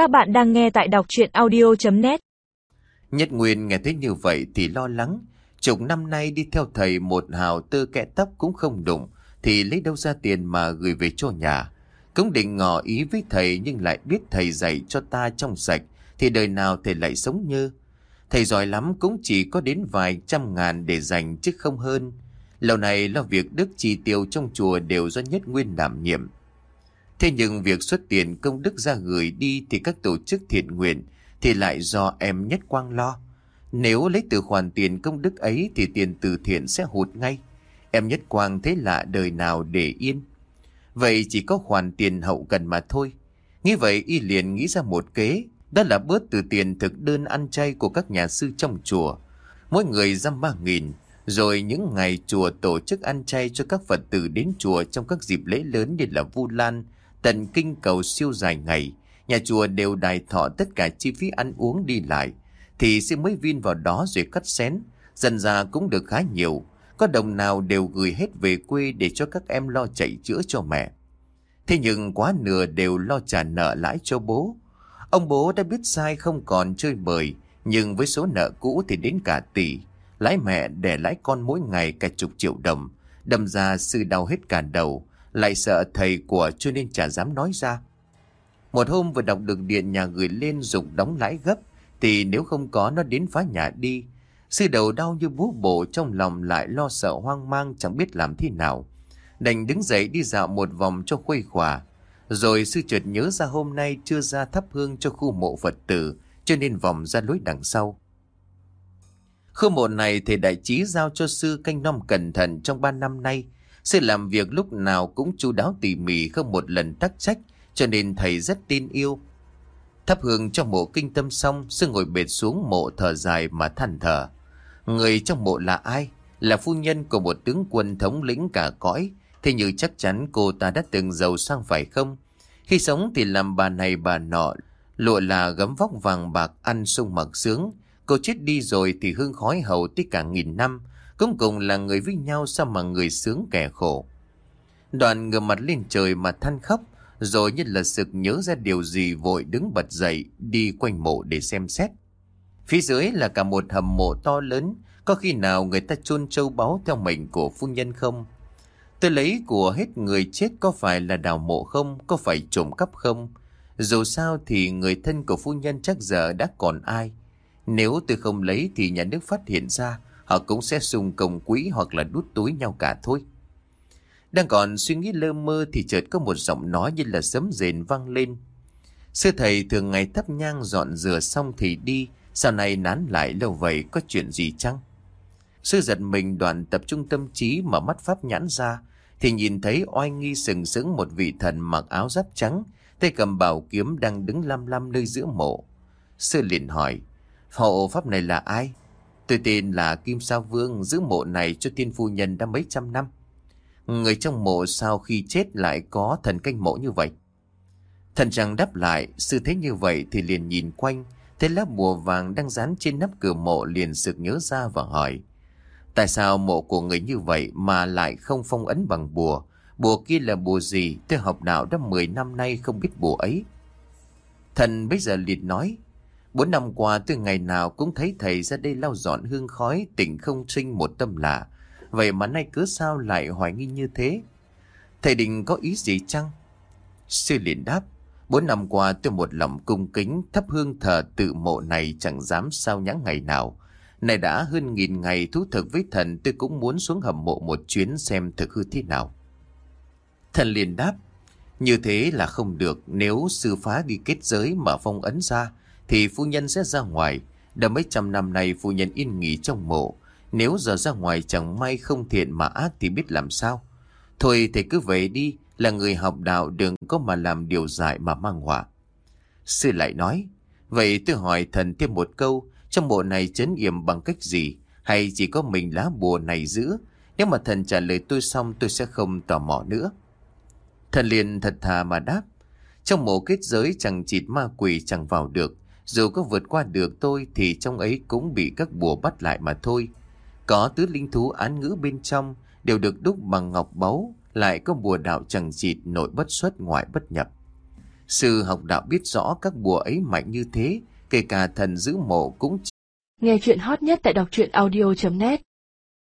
Các bạn đang nghe tại đọc chuyện audio.net Nhất Nguyên nghe thấy như vậy thì lo lắng. Chục năm nay đi theo thầy một hào tơ kẽ tóc cũng không đụng, thì lấy đâu ra tiền mà gửi về cho nhà. Cũng định ngỏ ý với thầy nhưng lại biết thầy dạy cho ta trong sạch, thì đời nào thầy lại sống như. Thầy giỏi lắm cũng chỉ có đến vài trăm ngàn để dành chứ không hơn. Lâu này lo việc đức chi tiêu trong chùa đều do Nhất Nguyên đảm nhiệm. Thế nhưng việc xuất tiền công đức ra gửi đi thì các tổ chức thiện nguyện thì lại do em Nhất Quang lo. Nếu lấy từ khoản tiền công đức ấy thì tiền từ thiện sẽ hụt ngay. Em Nhất Quang thế lạ đời nào để yên. Vậy chỉ có khoản tiền hậu cần mà thôi. Nghĩ vậy y liền nghĩ ra một kế, đó là bớt từ tiền thực đơn ăn chay của các nhà sư trong chùa. Mỗi người dăm ba nghìn, rồi những ngày chùa tổ chức ăn chay cho các Phật tử đến chùa trong các dịp lễ lớn như là Vu Lan, tận Kinh cầu siêu dài ngày. Nhà chùa đều đài thọ tất cả chi phí ăn uống đi lại. Thì sẽ mới vin vào đó rồi cắt xén. Dần ra cũng được khá nhiều. Có đồng nào đều gửi hết về quê để cho các em lo chạy chữa cho mẹ. Thế nhưng quá nửa đều lo trả nợ lãi cho bố. Ông bố đã biết sai không còn chơi bời. Nhưng với số nợ cũ thì đến cả tỷ. Lãi mẹ để lãi con mỗi ngày cả chục triệu đồng. Đâm ra sư đau hết cả đầu. Lại sợ thầy của cho nên chả dám nói ra. Một hôm vừa đọc được điện nhà gửi lên dục đóng lãi gấp. Thì nếu không có nó đến phá nhà đi. Sư đầu đau như búa bổ trong lòng lại lo sợ hoang mang, chẳng biết làm thế nào. Đành đứng dậy đi dạo một vòng cho khuây khỏa. Rồi sư chợt nhớ ra hôm nay chưa ra thắp hương cho khu mộ Phật tử, cho nên vòng ra lối đằng sau. Khu mộ này thầy đại trí giao cho sư canh nom cẩn thận trong ba năm nay. Sư làm việc lúc nào cũng chu đáo tỉ mỉ không một lần tắc trách cho nên thầy rất tin yêu. Thắp hương trong mộ kinh tâm xong, sư ngồi bệt xuống mộ thở dài mà than thở. Người trong mộ là ai? Là phu nhân của một tướng quân thống lĩnh cả cõi. Thế như chắc chắn cô ta đã từng giàu sang phải không? Khi sống thì làm bà này bà nọ, lụa là gấm vóc vàng bạc ăn sung mặc sướng. Cô chết đi rồi thì hương khói hầu tới cả nghìn năm. Cũng cùng là người với nhau sao mà người sướng kẻ khổ. Đoàn ngửa mặt lên trời mà than khóc, rồi như là sực nhớ ra điều gì vội đứng bật dậy đi quanh mộ để xem xét. Phía dưới là cả một hầm mộ to lớn, có khi nào người ta chôn châu báu theo mệnh của phu nhân không? Tôi lấy của hết người chết có phải là đào mộ không, có phải trộm cắp không? Dù sao thì người thân của phu nhân chắc giờ đã còn ai. Nếu tôi không lấy thì nhà nước phát hiện ra, họ cũng sẽ xung công quỹ hoặc là đút túi nhau cả thôi. Đang còn suy nghĩ lơ mơ thì chợt có một giọng nói như là sấm rền vang lên. Sư thầy thường ngày thắp nhang dọn rửa xong thì đi, sau này nán lại lâu vậy có chuyện gì chăng? Sư giật mình đoàn tập trung tâm trí mà mắt pháp nhãn ra, thì nhìn thấy oai nghi sừng sững một vị thần mặc áo giáp trắng, tay cầm bảo kiếm đang đứng lam lam nơi giữa mộ. Sư liền hỏi, hộ pháp này là ai? Tôi tên là Kim Sa Vương giữ mộ này cho tiên phu nhân đã mấy trăm năm. Người trong mộ sau khi chết lại có thần canh mộ như vậy? Thần chẳng đáp lại, sự thế như vậy thì liền nhìn quanh, thấy lá bùa vàng đang dán trên nắp cửa mộ liền sực nhớ ra và hỏi. Tại sao mộ của người như vậy mà lại không phong ấn bằng bùa? Bùa kia là bùa gì? Tôi học đạo đã 10 năm nay không biết bùa ấy. Thần bây giờ liệt nói, Bốn năm qua, từ ngày nào cũng thấy thầy ra đây lau dọn hương khói, tỉnh không sinh một tâm lạ. Vậy mà nay cứ sao lại hoài nghi như thế? Thầy định có ý gì chăng? Sư liền đáp. Bốn năm qua tôi một lòng cung kính, thắp hương thờ tự mộ này chẳng dám sao nhãng ngày nào. Này đã hơn nghìn ngày thú thực với thần, tôi cũng muốn xuống hầm mộ một chuyến xem thực hư thế nào. Thần liền đáp. Như thế là không được, nếu sư phá đi kết giới mà phong ấn ra thì phu nhân sẽ ra ngoài. Đã mấy trăm năm nay phu nhân yên nghỉ trong mộ. Nếu giờ ra ngoài chẳng may không thiện mà ác thì biết làm sao. Thôi thì cứ về đi, là người học đạo đừng có mà làm điều dại mà mang họa. Sư lại nói, vậy tôi hỏi thần thêm một câu, trong bộ này chấn yểm bằng cách gì, hay chỉ có mình lá bùa này giữ? Nếu mà thần trả lời tôi xong tôi sẽ không tò mò nữa. Thần liền thật thà mà đáp, trong mộ kết giới chẳng chịt ma quỷ chẳng vào được, dù có vượt qua được tôi thì trong ấy cũng bị các bùa bắt lại mà thôi. Có tứ linh thú án ngữ bên trong đều được đúc bằng ngọc báu, lại có bùa đạo chẳng dịt nội bất xuất ngoại bất nhập. Sư học đạo biết rõ các bùa ấy mạnh như thế, kể cả thần giữ mộ cũng Nghe chuyện hot nhất tại đọc truyện audio.net